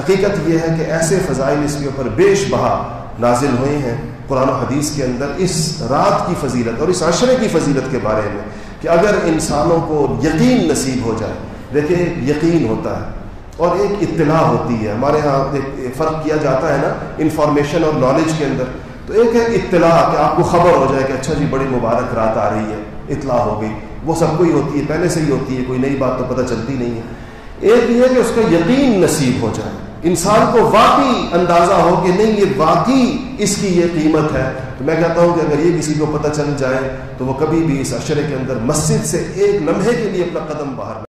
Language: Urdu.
حقیقت یہ ہے کہ ایسے فضائل اس کے اوپر بیش بہا نازل ہوئے ہیں قرآن و حدیث کے اندر اس رات کی فضیلت اور اس عشرے کی فضیلت کے بارے میں کہ اگر انسانوں کو یقین نصیب ہو جائے، دیکھیں یقین ہوتا ہے اور ایک اطلاع ہوتی ہے۔ ہمارے ہاں ایک فرق کیا جاتا ہے نا انفارمیشن اور نالج کے اندر۔ تو ایک ہے اطلاع کہ آپ کو خبر ہو جائے کہ اچھا جی بڑی مبارک رات آ رہی ہے، اطلاع ہو گئی۔ وہ سب کو ہی ہوتی ہے، پہلے سے ہی ہوتی ہے، کوئی نئی بات تو پتہ چلتی نہیں ہے۔ ایک یہ ہے کہ اس کا یقین نصیب ہو جائے۔ انسان کو واقعی اندازہ ہو کہ نہیں، یہ واقعی اس کی یہ قیمت ہے۔ تو میں کہتا ہوں کہ اگر یہ کسی کو پتہ چل جائے تو وہ کبھی بھی اس عشرے کے اندر مسجد سے ایک لمحے کے لیے اپنا قدم باہر